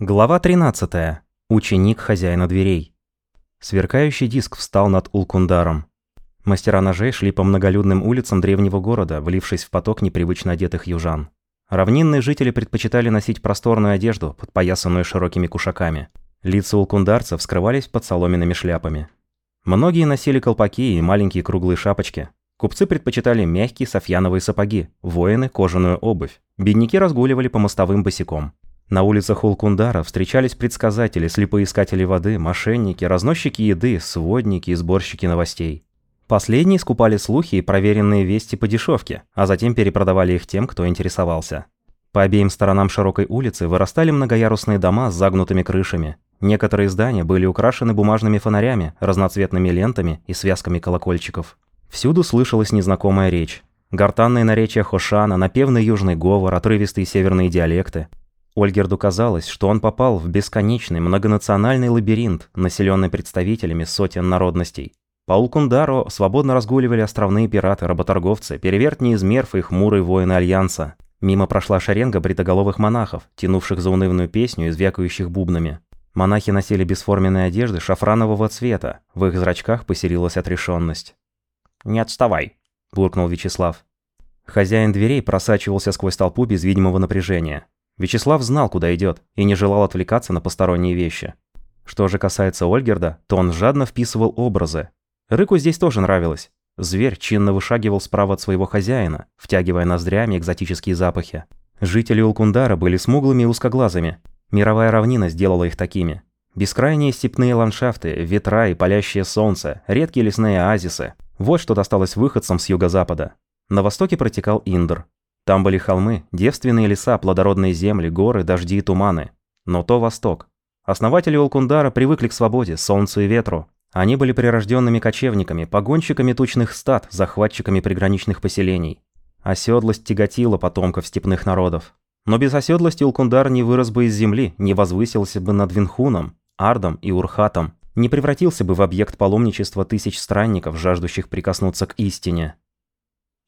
Глава 13. Ученик хозяина дверей. Сверкающий диск встал над Улкундаром. Мастера ножей шли по многолюдным улицам древнего города, влившись в поток непривычно одетых южан. Равнинные жители предпочитали носить просторную одежду, подпоясанную широкими кушаками. Лица улкундарцев скрывались под соломенными шляпами. Многие носили колпаки и маленькие круглые шапочки. Купцы предпочитали мягкие софьяновые сапоги, воины – кожаную обувь. Бедняки разгуливали по мостовым босиком. На улицах Улкундара встречались предсказатели, слепоискатели воды, мошенники, разносчики еды, сводники и сборщики новостей. Последние скупали слухи и проверенные вести по дешевке, а затем перепродавали их тем, кто интересовался. По обеим сторонам широкой улицы вырастали многоярусные дома с загнутыми крышами. Некоторые здания были украшены бумажными фонарями, разноцветными лентами и связками колокольчиков. Всюду слышалась незнакомая речь. Гортанные наречия Хошана, напевный южный говор, отрывистые северные диалекты – Ольгерду казалось, что он попал в бесконечный многонациональный лабиринт, населенный представителями сотен народностей. По Улкундару свободно разгуливали островные пираты, работорговцы, перевертни из Мерфа и хмурые воины Альянса. Мимо прошла шеренга бритоголовых монахов, тянувших заунывную песню и звякающих бубнами. Монахи носили бесформенные одежды шафранового цвета, в их зрачках поселилась отрешенность. «Не отставай», – буркнул Вячеслав. Хозяин дверей просачивался сквозь толпу без видимого напряжения. Вячеслав знал, куда идет, и не желал отвлекаться на посторонние вещи. Что же касается Ольгерда, то он жадно вписывал образы. Рыку здесь тоже нравилось. Зверь чинно вышагивал справа от своего хозяина, втягивая ноздрями экзотические запахи. Жители Улкундара были смуглыми и узкоглазыми. Мировая равнина сделала их такими. Бескрайние степные ландшафты, ветра и палящее солнце, редкие лесные оазисы. Вот что досталось выходцам с юго-запада. На востоке протекал Индр, там были холмы, девственные леса, плодородные земли, горы, дожди и туманы. Но то Восток. Основатели Олкундара привыкли к свободе, солнцу и ветру. Они были прирожденными кочевниками, погонщиками тучных стад, захватчиками приграничных поселений. Оседлость тяготила потомков степных народов. Но без оседлости Улкундар не вырос бы из земли, не возвысился бы над Винхуном, Ардом и Урхатом, не превратился бы в объект паломничества тысяч странников, жаждущих прикоснуться к истине.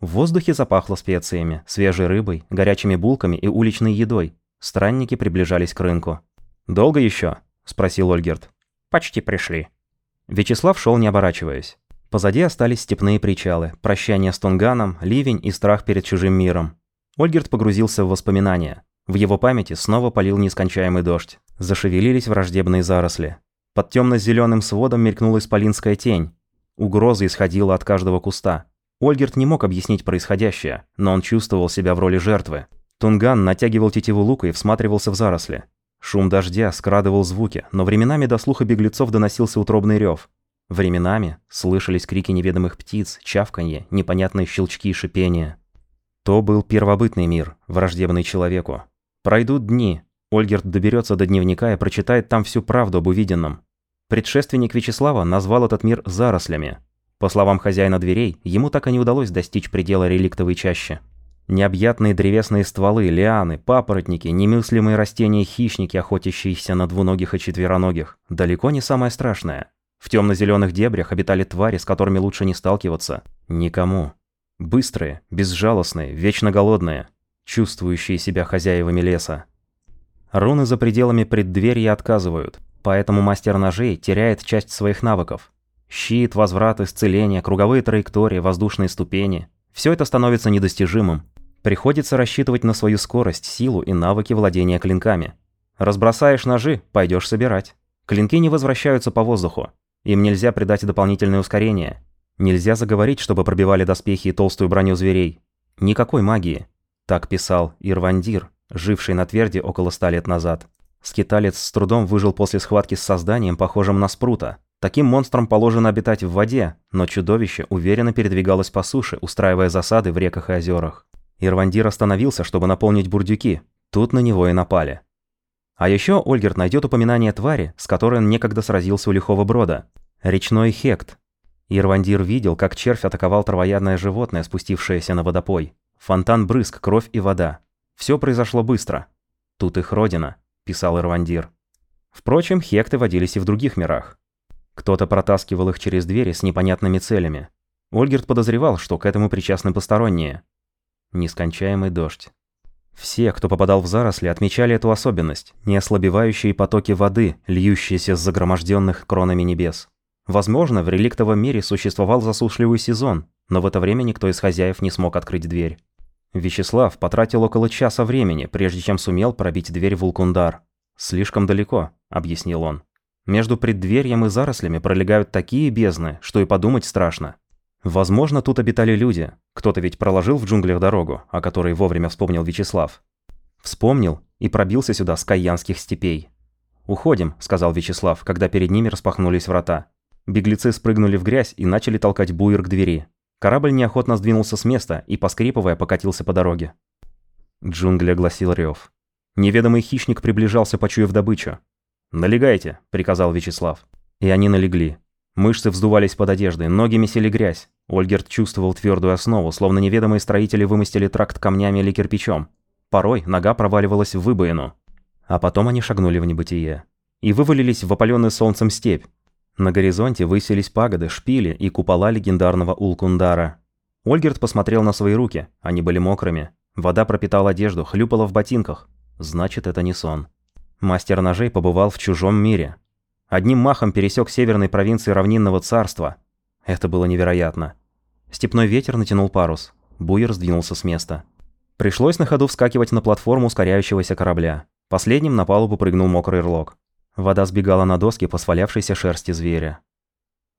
В воздухе запахло специями, свежей рыбой, горячими булками и уличной едой. Странники приближались к рынку. «Долго еще?» – спросил Ольгерт. «Почти пришли». Вячеслав шел не оборачиваясь. Позади остались степные причалы, прощание с Тунганом, ливень и страх перед чужим миром. Ольгерт погрузился в воспоминания. В его памяти снова полил нескончаемый дождь. Зашевелились враждебные заросли. Под темно-зеленым сводом мелькнула исполинская тень. Угроза исходила от каждого куста. Ольгерт не мог объяснить происходящее, но он чувствовал себя в роли жертвы. Тунган натягивал тетиву лука и всматривался в заросли. Шум дождя скрадывал звуки, но временами до слуха беглецов доносился утробный рев. Временами слышались крики неведомых птиц, чавканье, непонятные щелчки и шипения. То был первобытный мир, враждебный человеку. Пройдут дни, Ольгерт доберется до дневника и прочитает там всю правду об увиденном. Предшественник Вячеслава назвал этот мир зарослями, по словам хозяина дверей, ему так и не удалось достичь предела реликтовой чащи. Необъятные древесные стволы, лианы, папоротники, немыслимые растения-хищники, охотящиеся на двуногих и четвероногих. Далеко не самое страшное. В темно-зеленых дебрях обитали твари, с которыми лучше не сталкиваться. Никому. Быстрые, безжалостные, вечно голодные, чувствующие себя хозяевами леса. Руны за пределами преддверия отказывают, поэтому мастер ножей теряет часть своих навыков. Щит, возврат, исцеление, круговые траектории, воздушные ступени. Все это становится недостижимым. Приходится рассчитывать на свою скорость, силу и навыки владения клинками. Разбросаешь ножи, пойдешь собирать. Клинки не возвращаются по воздуху. Им нельзя придать дополнительное ускорение. Нельзя заговорить, чтобы пробивали доспехи и толстую броню зверей. Никакой магии. Так писал Ирвандир, живший на Тверде около ста лет назад. Скиталец с трудом выжил после схватки с созданием, похожим на спрута, Таким монстрам положено обитать в воде, но чудовище уверенно передвигалось по суше, устраивая засады в реках и озерах. Ирвандир остановился, чтобы наполнить бурдюки. Тут на него и напали. А еще Ольгерт найдет упоминание твари, с которой он некогда сразился у лихого брода. Речной хект. Ирвандир видел, как червь атаковал травоядное животное, спустившееся на водопой. Фонтан брызг, кровь и вода. Все произошло быстро. Тут их родина, писал Ирвандир. Впрочем, хекты водились и в других мирах. Кто-то протаскивал их через двери с непонятными целями. Ольгерт подозревал, что к этому причастны посторонние. Нескончаемый дождь. Все, кто попадал в заросли, отмечали эту особенность – неослабевающие потоки воды, льющиеся с загроможденных кронами небес. Возможно, в реликтовом мире существовал засушливый сезон, но в это время никто из хозяев не смог открыть дверь. Вячеслав потратил около часа времени, прежде чем сумел пробить дверь в Улкундар. «Слишком далеко», – объяснил он. «Между преддверьем и зарослями пролегают такие бездны, что и подумать страшно. Возможно, тут обитали люди. Кто-то ведь проложил в джунглях дорогу, о которой вовремя вспомнил Вячеслав. Вспомнил и пробился сюда с каянских степей. «Уходим», – сказал Вячеслав, когда перед ними распахнулись врата. Беглецы спрыгнули в грязь и начали толкать буер к двери. Корабль неохотно сдвинулся с места и, поскрипывая, покатился по дороге. Джунгли огласил рев. Неведомый хищник приближался, почуяв добычу. «Налегайте», – приказал Вячеслав. И они налегли. Мышцы вздувались под одеждой, ноги месили грязь. Ольгерт чувствовал твердую основу, словно неведомые строители вымостили тракт камнями или кирпичом. Порой нога проваливалась в выбоину. А потом они шагнули в небытие. И вывалились в опаленную солнцем степь. На горизонте высились пагоды, шпили и купола легендарного Улкундара. Ольгерт посмотрел на свои руки, они были мокрыми. Вода пропитала одежду, хлюпала в ботинках. Значит, это не сон. Мастер ножей побывал в чужом мире, Одним махом пересек северной провинции равнинного царства. Это было невероятно. Степной ветер натянул парус. Буер сдвинулся с места. Пришлось на ходу вскакивать на платформу ускоряющегося корабля. Последним на палубу прыгнул мокрый рлок. Вода сбегала на доски по свалявшейся шерсти зверя.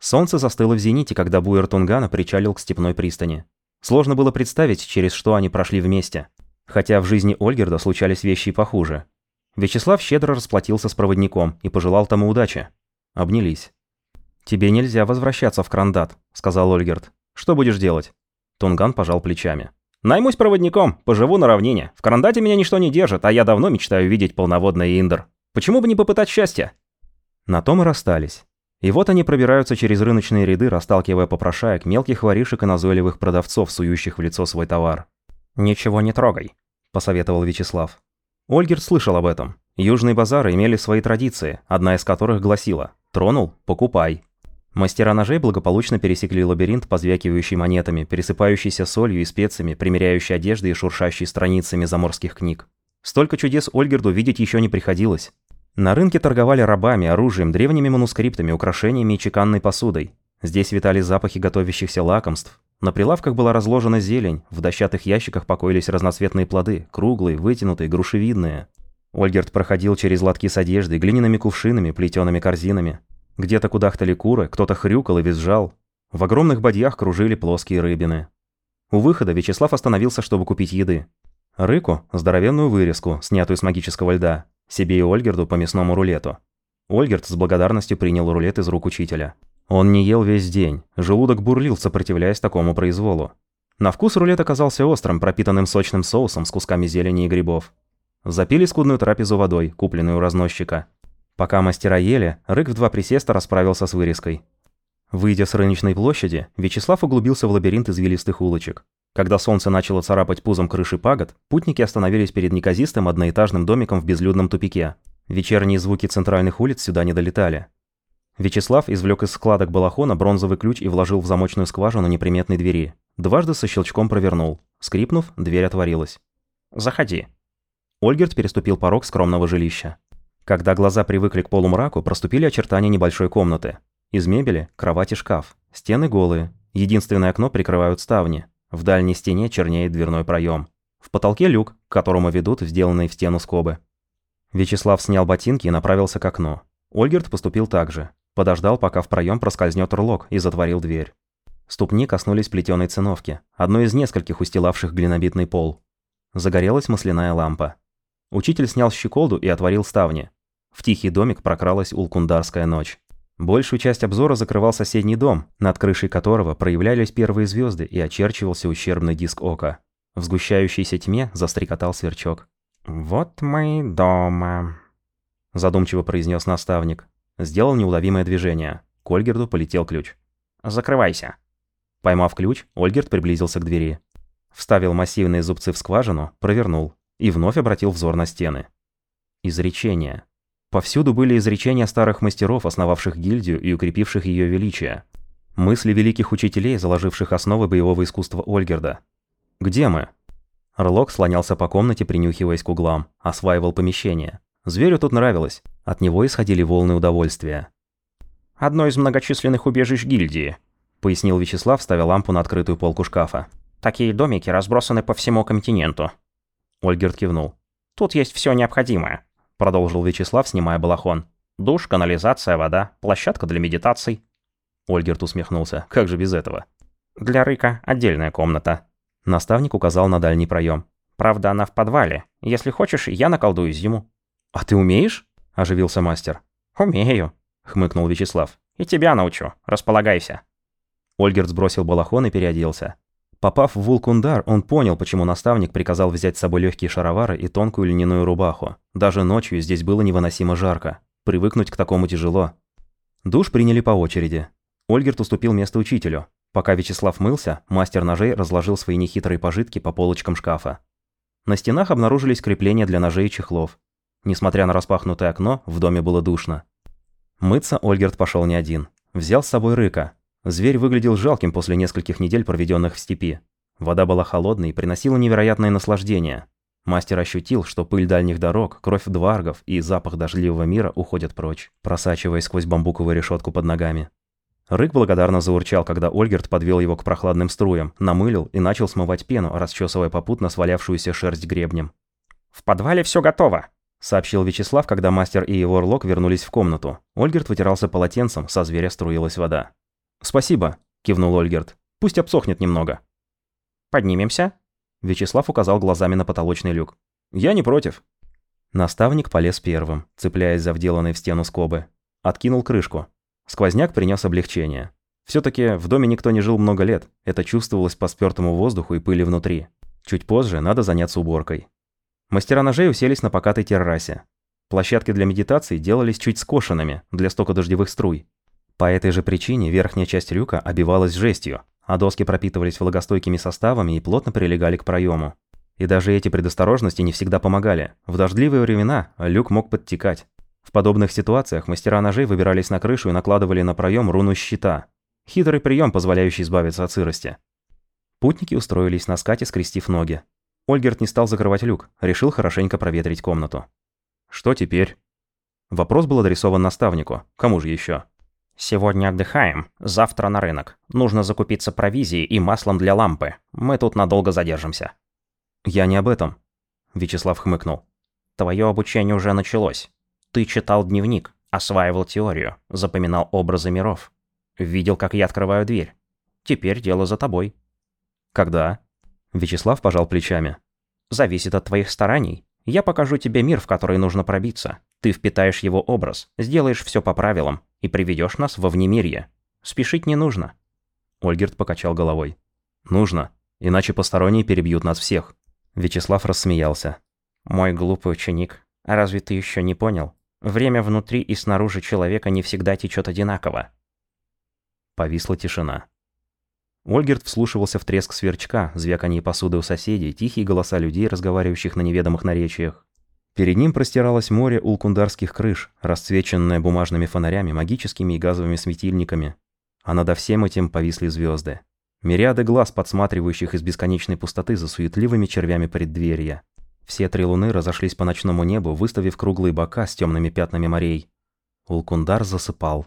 Солнце застыло в зените, когда буер Тунгана причалил к степной пристани. Сложно было представить, через что они прошли вместе. Хотя в жизни Ольгерда случались вещи и похуже. Вячеслав щедро расплатился с проводником и пожелал тому удачи. Обнялись. «Тебе нельзя возвращаться в Крандат», — сказал Ольгерт. «Что будешь делать?» Тунган пожал плечами. «Наймусь проводником, поживу на равнине. В Крандате меня ничто не держит, а я давно мечтаю видеть полноводный Индр. Почему бы не попытать счастья?» На том и расстались. И вот они пробираются через рыночные ряды, расталкивая попрошаек, мелких воришек и назойливых продавцов, сующих в лицо свой товар. «Ничего не трогай», — посоветовал Вячеслав. Ольгерт слышал об этом. Южные базары имели свои традиции, одна из которых гласила «Тронул? Покупай». Мастера ножей благополучно пересекли лабиринт, позвякивающий монетами, пересыпающийся солью и специями, примеряющий одежды и шуршащий страницами заморских книг. Столько чудес Ольгерду видеть еще не приходилось. На рынке торговали рабами, оружием, древними манускриптами, украшениями и чеканной посудой. Здесь витали запахи готовящихся лакомств, на прилавках была разложена зелень, в дощатых ящиках покоились разноцветные плоды, круглые, вытянутые, грушевидные. Ольгерт проходил через лотки с одеждой, глиняными кувшинами, плетеными корзинами. Где-то кудахтали куры, кто-то хрюкал и визжал. В огромных бадьях кружили плоские рыбины. У выхода Вячеслав остановился, чтобы купить еды. Рыку – здоровенную вырезку, снятую с магического льда, себе и Ольгерду по мясному рулету. Ольгерт с благодарностью принял рулет из рук учителя. Он не ел весь день, желудок бурлил, сопротивляясь такому произволу. На вкус рулет оказался острым, пропитанным сочным соусом с кусками зелени и грибов. Запили скудную трапезу водой, купленную у разносчика. Пока мастера ели, Рык в два присеста расправился с вырезкой. Выйдя с рыночной площади, Вячеслав углубился в лабиринт извилистых улочек. Когда солнце начало царапать пузом крыши пагод, путники остановились перед неказистым одноэтажным домиком в безлюдном тупике. Вечерние звуки центральных улиц сюда не долетали. Вячеслав извлек из складок балахона бронзовый ключ и вложил в замочную скважину неприметной двери. Дважды со щелчком провернул. Скрипнув, дверь отворилась. «Заходи». Ольгерт переступил порог скромного жилища. Когда глаза привыкли к полумраку, проступили очертания небольшой комнаты. Из мебели – кровать и шкаф. Стены голые. Единственное окно прикрывают ставни. В дальней стене чернеет дверной проем. В потолке люк, к которому ведут сделанные в стену скобы. Вячеслав снял ботинки и направился к окну. Ольгерт поступил так же. Подождал, пока в проем проскользнет урлок, и затворил дверь. Ступни коснулись плетеной циновки, одной из нескольких устилавших глинобитный пол. Загорелась масляная лампа. Учитель снял щеколду и отворил ставни. В тихий домик прокралась улкундарская ночь. Большую часть обзора закрывал соседний дом, над крышей которого проявлялись первые звезды и очерчивался ущербный диск ока. В сгущающейся тьме застрекотал сверчок. «Вот мы дома», – задумчиво произнес наставник. Сделал неуловимое движение. К Ольгерду полетел ключ. «Закрывайся». Поймав ключ, Ольгерд приблизился к двери. Вставил массивные зубцы в скважину, провернул и вновь обратил взор на стены. Изречения. Повсюду были изречения старых мастеров, основавших гильдию и укрепивших ее величие. Мысли великих учителей, заложивших основы боевого искусства Ольгерда. «Где мы?» Рлок слонялся по комнате, принюхиваясь к углам, осваивал помещение. Зверю тут нравилось, от него исходили волны удовольствия. «Одно из многочисленных убежищ гильдии», — пояснил Вячеслав, ставя лампу на открытую полку шкафа. «Такие домики разбросаны по всему континенту». Ольгерт кивнул. «Тут есть все необходимое», — продолжил Вячеслав, снимая балахон. «Душ, канализация, вода, площадка для медитаций». Ольгерт усмехнулся. «Как же без этого?» «Для Рыка отдельная комната». Наставник указал на дальний проем. «Правда, она в подвале. Если хочешь, я наколдую зиму». «А ты умеешь?» – оживился мастер. «Умею», – хмыкнул Вячеслав. «И тебя научу. Располагайся». Ольгерт сбросил балахон и переоделся. Попав в Вулкундар, он понял, почему наставник приказал взять с собой легкие шаровары и тонкую льняную рубаху. Даже ночью здесь было невыносимо жарко. Привыкнуть к такому тяжело. Душ приняли по очереди. Ольгерт уступил место учителю. Пока Вячеслав мылся, мастер ножей разложил свои нехитрые пожитки по полочкам шкафа. На стенах обнаружились крепления для ножей и чехлов. Несмотря на распахнутое окно, в доме было душно. Мыться Ольгерт пошел не один. Взял с собой рыка. Зверь выглядел жалким после нескольких недель, проведенных в степи. Вода была холодной и приносила невероятное наслаждение. Мастер ощутил, что пыль дальних дорог, кровь дваргов и запах дождливого мира уходят прочь, просачиваясь сквозь бамбуковую решетку под ногами. Рык благодарно заурчал, когда Ольгерт подвел его к прохладным струям, намылил и начал смывать пену, расчесывая попутно свалявшуюся шерсть гребнем. «В подвале все готово!» Сообщил Вячеслав, когда мастер и его орлок вернулись в комнату. Ольгерт вытирался полотенцем, со зверя струилась вода. «Спасибо», – кивнул Ольгерт. «Пусть обсохнет немного». «Поднимемся?» Вячеслав указал глазами на потолочный люк. «Я не против». Наставник полез первым, цепляясь за вделанные в стену скобы. Откинул крышку. Сквозняк принес облегчение. все таки в доме никто не жил много лет. Это чувствовалось по спёртому воздуху и пыли внутри. Чуть позже надо заняться уборкой. Мастера ножей уселись на покатой террасе. Площадки для медитации делались чуть скошенными для стока дождевых струй. По этой же причине верхняя часть люка обивалась жестью, а доски пропитывались влагостойкими составами и плотно прилегали к проему. И даже эти предосторожности не всегда помогали. В дождливые времена люк мог подтекать. В подобных ситуациях мастера ножей выбирались на крышу и накладывали на проем руну щита. Хитрый прием, позволяющий избавиться от сырости. Путники устроились на скате, скрестив ноги. Ольгерт не стал закрывать люк, решил хорошенько проветрить комнату. «Что теперь?» Вопрос был адресован наставнику. Кому же еще? «Сегодня отдыхаем. Завтра на рынок. Нужно закупиться провизией и маслом для лампы. Мы тут надолго задержимся». «Я не об этом», — Вячеслав хмыкнул. «Твое обучение уже началось. Ты читал дневник, осваивал теорию, запоминал образы миров. Видел, как я открываю дверь. Теперь дело за тобой». «Когда?» Вячеслав пожал плечами. «Зависит от твоих стараний. Я покажу тебе мир, в который нужно пробиться. Ты впитаешь его образ, сделаешь все по правилам и приведешь нас во внемирье. Спешить не нужно». Ольгерт покачал головой. «Нужно, иначе посторонние перебьют нас всех». Вячеслав рассмеялся. «Мой глупый ученик, разве ты еще не понял? Время внутри и снаружи человека не всегда течет одинаково». Повисла тишина. Ольгерт вслушивался в треск сверчка, звяканье посуды у соседей, тихие голоса людей, разговаривающих на неведомых наречиях. Перед ним простиралось море улкундарских крыш, расцвеченное бумажными фонарями, магическими и газовыми светильниками. А над всем этим повисли звезды. Мириады глаз, подсматривающих из бесконечной пустоты за суетливыми червями преддверия. Все три луны разошлись по ночному небу, выставив круглые бока с темными пятнами морей. Улкундар засыпал.